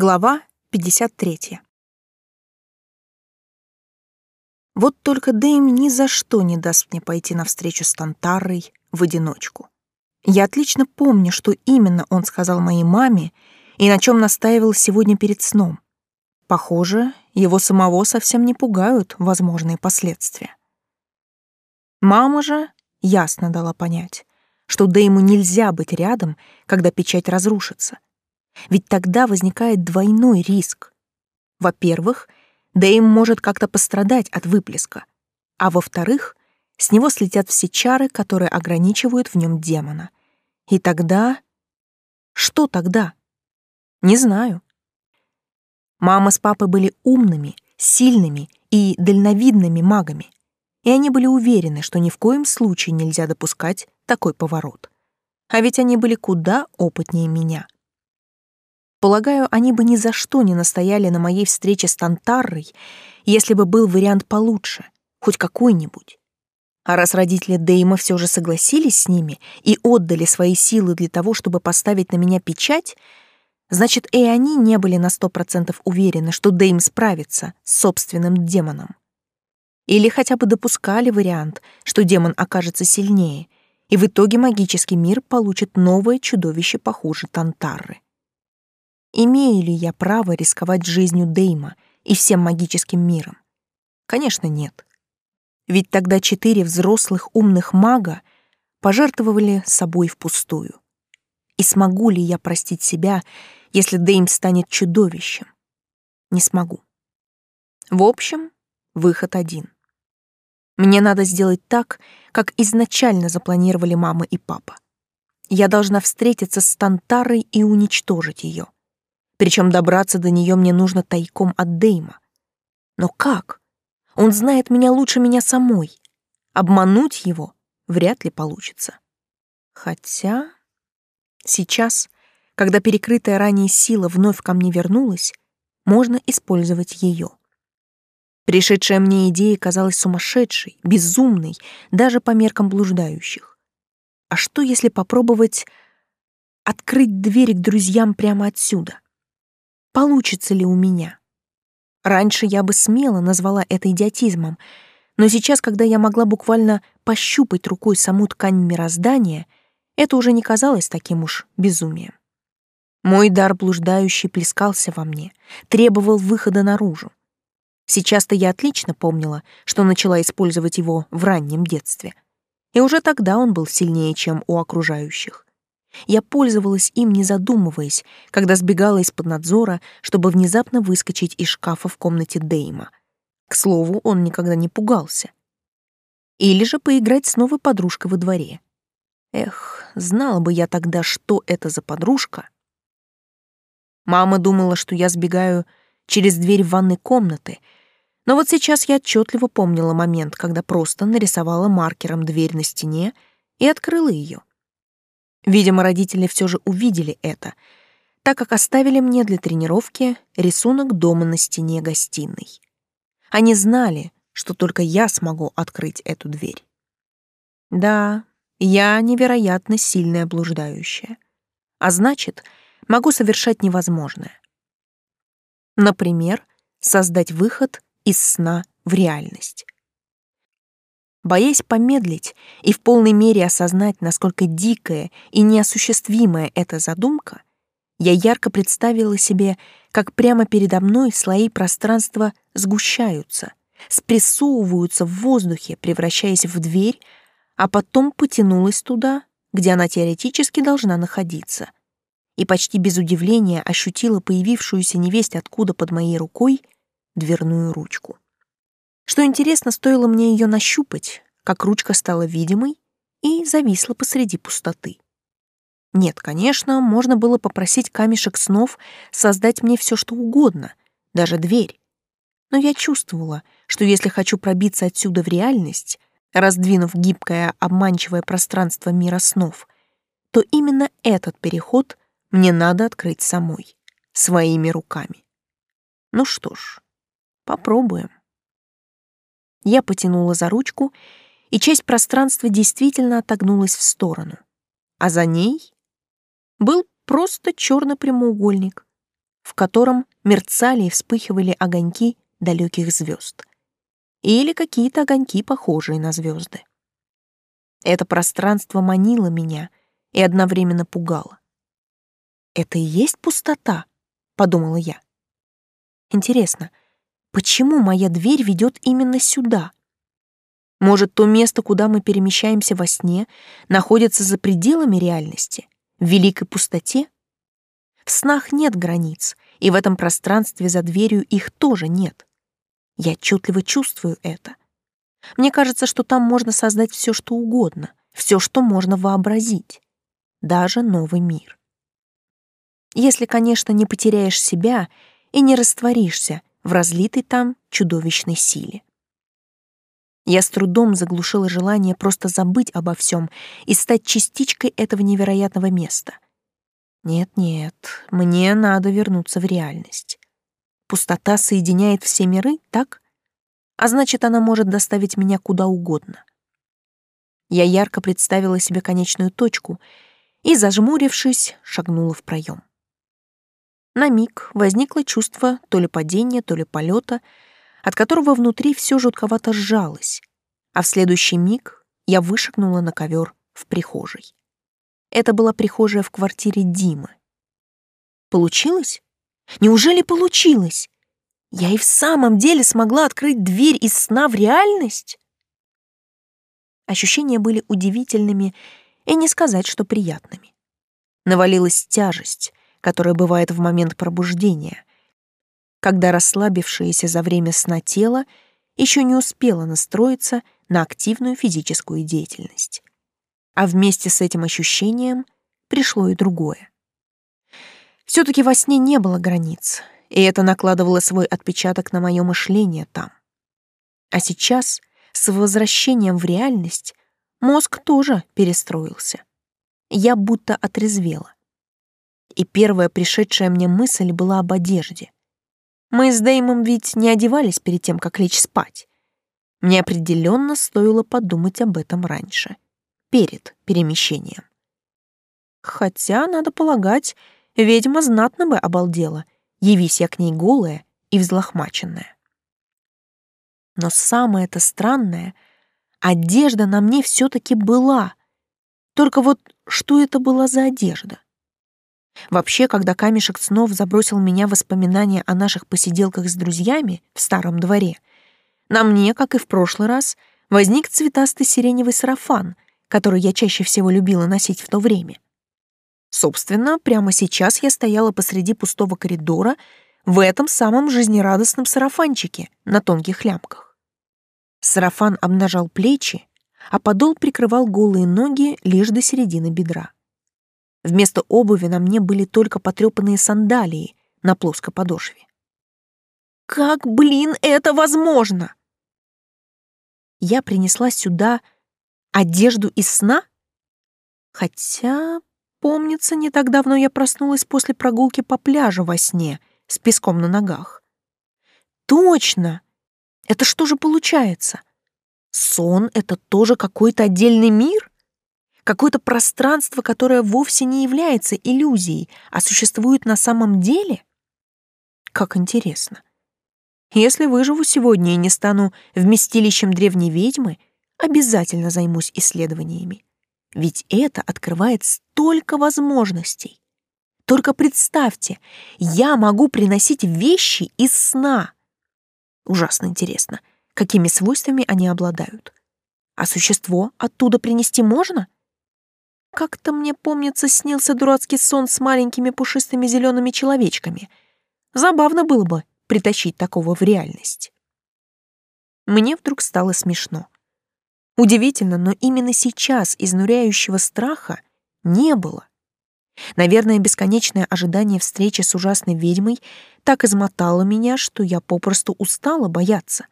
Глава 53. Вот только Дэйм ни за что не даст мне пойти навстречу с Тантарой в одиночку. Я отлично помню, что именно он сказал моей маме и на чем настаивал сегодня перед сном. Похоже, его самого совсем не пугают возможные последствия. Мама же ясно дала понять, что Дэйму нельзя быть рядом, когда печать разрушится — ведь тогда возникает двойной риск. Во-первых, Дэйм может как-то пострадать от выплеска, а во-вторых, с него слетят все чары, которые ограничивают в нем демона. И тогда... Что тогда? Не знаю. Мама с папой были умными, сильными и дальновидными магами, и они были уверены, что ни в коем случае нельзя допускать такой поворот. А ведь они были куда опытнее меня — Полагаю, они бы ни за что не настояли на моей встрече с Тантаррой, если бы был вариант получше, хоть какой-нибудь. А раз родители Дейма все же согласились с ними и отдали свои силы для того, чтобы поставить на меня печать, значит, и они не были на сто процентов уверены, что Дейм справится с собственным демоном. Или хотя бы допускали вариант, что демон окажется сильнее, и в итоге магический мир получит новое чудовище похуже Тантарры. Имею ли я право рисковать жизнью Дейма и всем магическим миром? Конечно, нет. Ведь тогда четыре взрослых умных мага пожертвовали собой впустую. И смогу ли я простить себя, если Дейм станет чудовищем? Не смогу. В общем, выход один. Мне надо сделать так, как изначально запланировали мама и папа. Я должна встретиться с Тантарой и уничтожить ее. Причем добраться до нее мне нужно тайком от Дейма. Но как? Он знает меня лучше меня самой. Обмануть его вряд ли получится. Хотя сейчас, когда перекрытая ранее сила вновь ко мне вернулась, можно использовать ее. Пришедшая мне идея казалась сумасшедшей, безумной, даже по меркам блуждающих. А что, если попробовать открыть двери к друзьям прямо отсюда? Получится ли у меня. Раньше я бы смело назвала это идиотизмом, но сейчас, когда я могла буквально пощупать рукой саму ткань мироздания, это уже не казалось таким уж безумием. Мой дар блуждающий плескался во мне, требовал выхода наружу. Сейчас-то я отлично помнила, что начала использовать его в раннем детстве. И уже тогда он был сильнее, чем у окружающих. Я пользовалась им, не задумываясь, когда сбегала из-под надзора, чтобы внезапно выскочить из шкафа в комнате Дейма. К слову, он никогда не пугался. Или же поиграть с новой подружкой во дворе. Эх, знала бы я тогда, что это за подружка. Мама думала, что я сбегаю через дверь в ванной комнаты, но вот сейчас я отчетливо помнила момент, когда просто нарисовала маркером дверь на стене и открыла ее. Видимо, родители все же увидели это, так как оставили мне для тренировки рисунок дома на стене гостиной. Они знали, что только я смогу открыть эту дверь. Да, я невероятно сильная блуждающая. А значит, могу совершать невозможное. Например, создать выход из сна в реальность. Боясь помедлить и в полной мере осознать, насколько дикая и неосуществимая эта задумка, я ярко представила себе, как прямо передо мной слои пространства сгущаются, спрессовываются в воздухе, превращаясь в дверь, а потом потянулась туда, где она теоретически должна находиться, и почти без удивления ощутила появившуюся невесть откуда под моей рукой дверную ручку. Что интересно, стоило мне ее нащупать, как ручка стала видимой и зависла посреди пустоты. Нет, конечно, можно было попросить камешек снов создать мне все, что угодно, даже дверь. Но я чувствовала, что если хочу пробиться отсюда в реальность, раздвинув гибкое обманчивое пространство мира снов, то именно этот переход мне надо открыть самой, своими руками. Ну что ж, попробуем. Я потянула за ручку, и часть пространства действительно отогнулась в сторону. А за ней был просто черный прямоугольник. в котором мерцали и вспыхивали огоньки далеких звезд. Или какие-то огоньки, похожие на звезды. Это пространство манило меня и одновременно пугало. «Это и есть пустота?» — подумала я. «Интересно, почему моя дверь ведет именно сюда?» Может, то место, куда мы перемещаемся во сне, находится за пределами реальности, в великой пустоте? В снах нет границ, и в этом пространстве за дверью их тоже нет. Я отчетливо чувствую это. Мне кажется, что там можно создать все, что угодно, все, что можно вообразить, даже новый мир. Если, конечно, не потеряешь себя и не растворишься в разлитой там чудовищной силе. Я с трудом заглушила желание просто забыть обо всем и стать частичкой этого невероятного места. Нет-нет, мне надо вернуться в реальность. Пустота соединяет все миры, так? А значит, она может доставить меня куда угодно. Я ярко представила себе конечную точку и, зажмурившись, шагнула в проем. На миг возникло чувство то ли падения, то ли полета — от которого внутри все жутковато сжалось, а в следующий миг я вышагнула на ковер в прихожей. Это была прихожая в квартире Димы. Получилось? Неужели получилось? Я и в самом деле смогла открыть дверь из сна в реальность? Ощущения были удивительными и не сказать, что приятными. Навалилась тяжесть, которая бывает в момент пробуждения, когда расслабившееся за время сна тело еще не успело настроиться на активную физическую деятельность. А вместе с этим ощущением пришло и другое. все таки во сне не было границ, и это накладывало свой отпечаток на мое мышление там. А сейчас, с возвращением в реальность, мозг тоже перестроился. Я будто отрезвела. И первая пришедшая мне мысль была об одежде. Мы с Дэймом ведь не одевались перед тем, как лечь спать. Мне определенно стоило подумать об этом раньше, перед перемещением. Хотя, надо полагать, ведьма знатно бы обалдела, явись я к ней голая и взлохмаченная. Но самое-то странное, одежда на мне все таки была. Только вот что это была за одежда? Вообще, когда камешек снов забросил меня в воспоминания о наших посиделках с друзьями в старом дворе, на мне, как и в прошлый раз, возник цветастый сиреневый сарафан, который я чаще всего любила носить в то время. Собственно, прямо сейчас я стояла посреди пустого коридора в этом самом жизнерадостном сарафанчике на тонких лямках. Сарафан обнажал плечи, а подол прикрывал голые ноги лишь до середины бедра. Вместо обуви на мне были только потрепанные сандалии на плоской подошве. Как, блин, это возможно? Я принесла сюда одежду из сна? Хотя, помнится, не так давно я проснулась после прогулки по пляжу во сне с песком на ногах. Точно! Это что же получается? Сон — это тоже какой-то отдельный мир? Какое-то пространство, которое вовсе не является иллюзией, а существует на самом деле? Как интересно. Если выживу сегодня и не стану вместилищем древней ведьмы, обязательно займусь исследованиями. Ведь это открывает столько возможностей. Только представьте, я могу приносить вещи из сна. Ужасно интересно, какими свойствами они обладают. А существо оттуда принести можно? Как-то мне, помнится, снился дурацкий сон с маленькими пушистыми зелеными человечками. Забавно было бы притащить такого в реальность. Мне вдруг стало смешно. Удивительно, но именно сейчас изнуряющего страха не было. Наверное, бесконечное ожидание встречи с ужасной ведьмой так измотало меня, что я попросту устала бояться.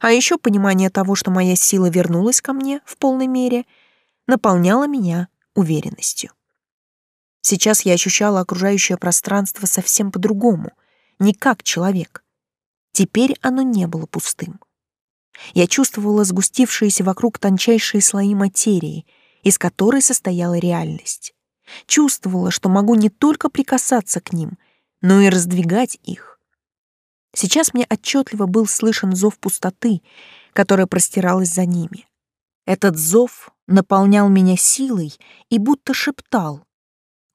А еще понимание того, что моя сила вернулась ко мне в полной мере — наполняла меня уверенностью. Сейчас я ощущала окружающее пространство совсем по-другому, не как человек. Теперь оно не было пустым. Я чувствовала сгустившиеся вокруг тончайшие слои материи, из которой состояла реальность. Чувствовала, что могу не только прикасаться к ним, но и раздвигать их. Сейчас мне отчетливо был слышен зов пустоты, которая простиралась за ними. Этот зов наполнял меня силой и будто шептал,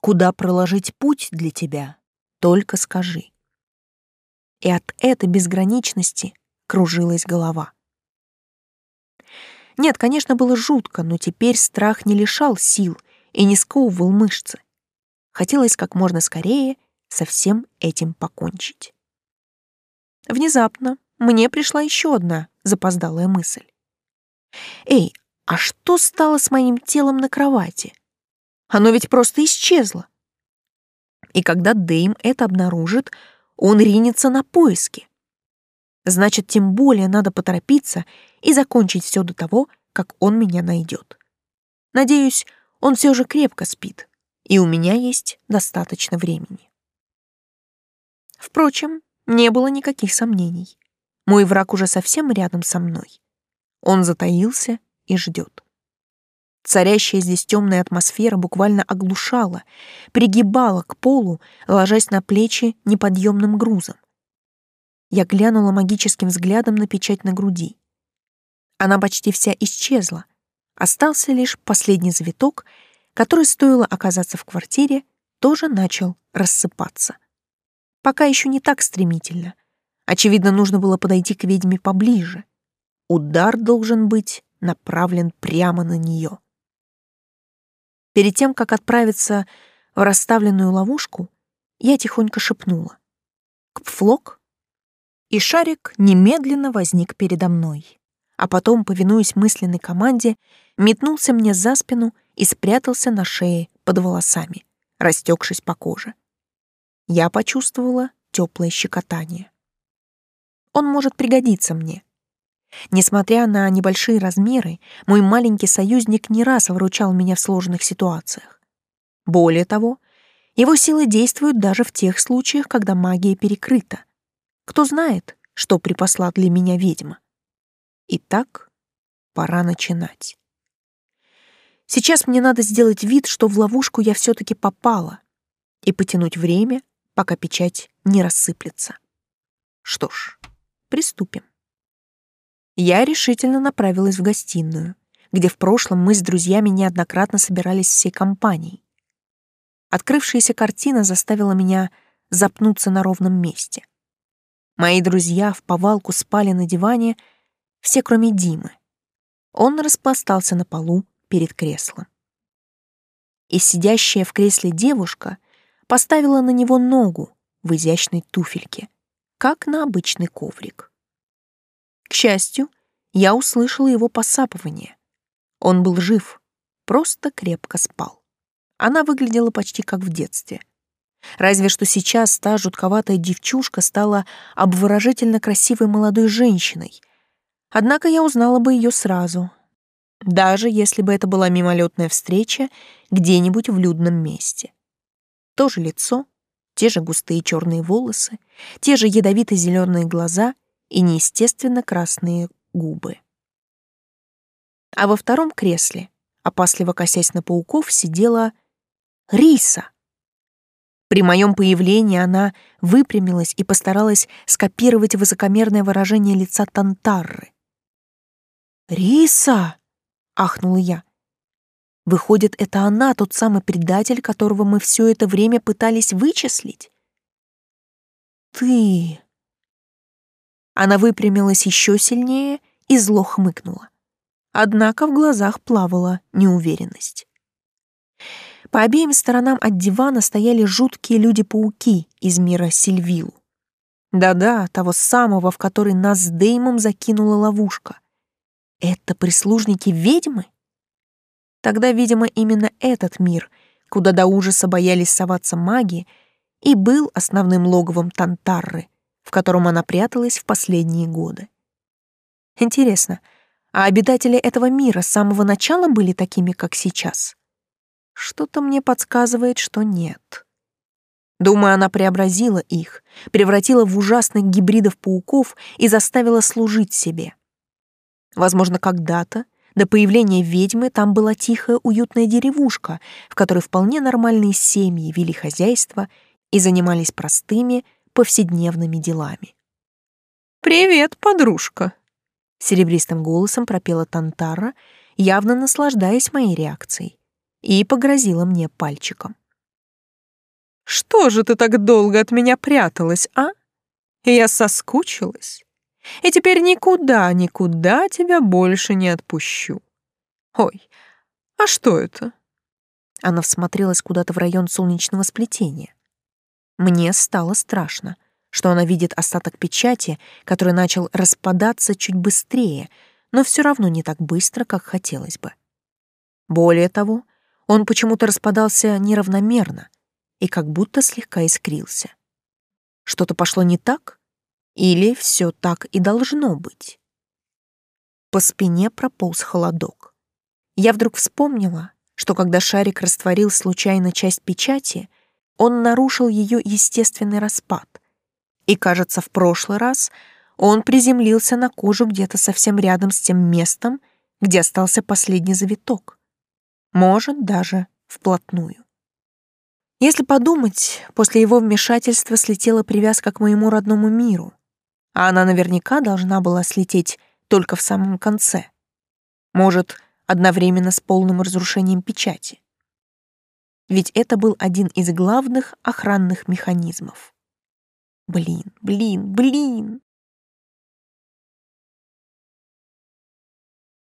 «Куда проложить путь для тебя, только скажи». И от этой безграничности кружилась голова. Нет, конечно, было жутко, но теперь страх не лишал сил и не сковывал мышцы. Хотелось как можно скорее со всем этим покончить. Внезапно мне пришла еще одна запоздалая мысль. «Эй, а что стало с моим телом на кровати? Оно ведь просто исчезло». И когда Дэйм это обнаружит, он ринется на поиски. Значит, тем более надо поторопиться и закончить все до того, как он меня найдет. Надеюсь, он все же крепко спит, и у меня есть достаточно времени. Впрочем, не было никаких сомнений. Мой враг уже совсем рядом со мной. Он затаился и ждет. Царящая здесь темная атмосфера буквально оглушала, пригибала к полу, ложась на плечи неподъемным грузом. Я глянула магическим взглядом на печать на груди. Она почти вся исчезла. Остался лишь последний завиток, который, стоило оказаться в квартире, тоже начал рассыпаться. Пока еще не так стремительно. Очевидно, нужно было подойти к ведьме поближе. Удар должен быть направлен прямо на нее. Перед тем, как отправиться в расставленную ловушку, я тихонько шепнула. «Кпфлок?» и шарик немедленно возник передо мной. А потом, повинуясь мысленной команде, метнулся мне за спину и спрятался на шее под волосами, растекшись по коже. Я почувствовала теплое щекотание. Он может пригодиться мне. Несмотря на небольшие размеры, мой маленький союзник не раз выручал меня в сложных ситуациях. Более того, его силы действуют даже в тех случаях, когда магия перекрыта, кто знает, что припасла для меня ведьма. Итак, пора начинать. Сейчас мне надо сделать вид, что в ловушку я все-таки попала, и потянуть время, пока печать не рассыплется. Что ж, приступим. Я решительно направилась в гостиную, где в прошлом мы с друзьями неоднократно собирались всей компанией. Открывшаяся картина заставила меня запнуться на ровном месте. Мои друзья в повалку спали на диване, все кроме Димы. Он распластался на полу перед креслом. И сидящая в кресле девушка поставила на него ногу в изящной туфельке, как на обычный коврик. К счастью, я услышала его посапывание. Он был жив, просто крепко спал. Она выглядела почти как в детстве. Разве что сейчас та жутковатая девчушка стала обворожительно красивой молодой женщиной. Однако я узнала бы ее сразу, даже если бы это была мимолетная встреча где-нибудь в людном месте. То же лицо, те же густые черные волосы, те же ядовито-зеленые глаза и неестественно красные губы. А во втором кресле, опасливо косясь на пауков, сидела Риса. При моем появлении она выпрямилась и постаралась скопировать высокомерное выражение лица Тантарры. «Риса!» — ахнула я. «Выходит, это она, тот самый предатель, которого мы все это время пытались вычислить?» «Ты...» Она выпрямилась еще сильнее и зло хмыкнула. Однако в глазах плавала неуверенность. По обеим сторонам от дивана стояли жуткие люди-пауки из мира Сильвилу. Да-да, того самого, в который нас с Деймом закинула ловушка. Это прислужники ведьмы? Тогда, видимо, именно этот мир, куда до ужаса боялись соваться маги, и был основным логовом Тантарры, в котором она пряталась в последние годы. Интересно, а обитатели этого мира с самого начала были такими, как сейчас? Что-то мне подсказывает, что нет. Думаю, она преобразила их, превратила в ужасных гибридов пауков и заставила служить себе. Возможно, когда-то, до появления ведьмы, там была тихая, уютная деревушка, в которой вполне нормальные семьи вели хозяйство и занимались простыми повседневными делами. «Привет, подружка!» — серебристым голосом пропела Тантара, явно наслаждаясь моей реакцией, и погрозила мне пальчиком. «Что же ты так долго от меня пряталась, а? Я соскучилась, и теперь никуда, никуда тебя больше не отпущу. Ой, а что это?» Она всмотрелась куда-то в район солнечного сплетения. Мне стало страшно — что она видит остаток печати, который начал распадаться чуть быстрее, но все равно не так быстро, как хотелось бы. Более того, он почему-то распадался неравномерно и как будто слегка искрился. Что-то пошло не так? Или все так и должно быть? По спине прополз холодок. Я вдруг вспомнила, что когда шарик растворил случайно часть печати, он нарушил ее естественный распад — и, кажется, в прошлый раз он приземлился на кожу где-то совсем рядом с тем местом, где остался последний завиток. Может, даже вплотную. Если подумать, после его вмешательства слетела привязка к моему родному миру, а она наверняка должна была слететь только в самом конце. Может, одновременно с полным разрушением печати. Ведь это был один из главных охранных механизмов. Блин, блин, блин.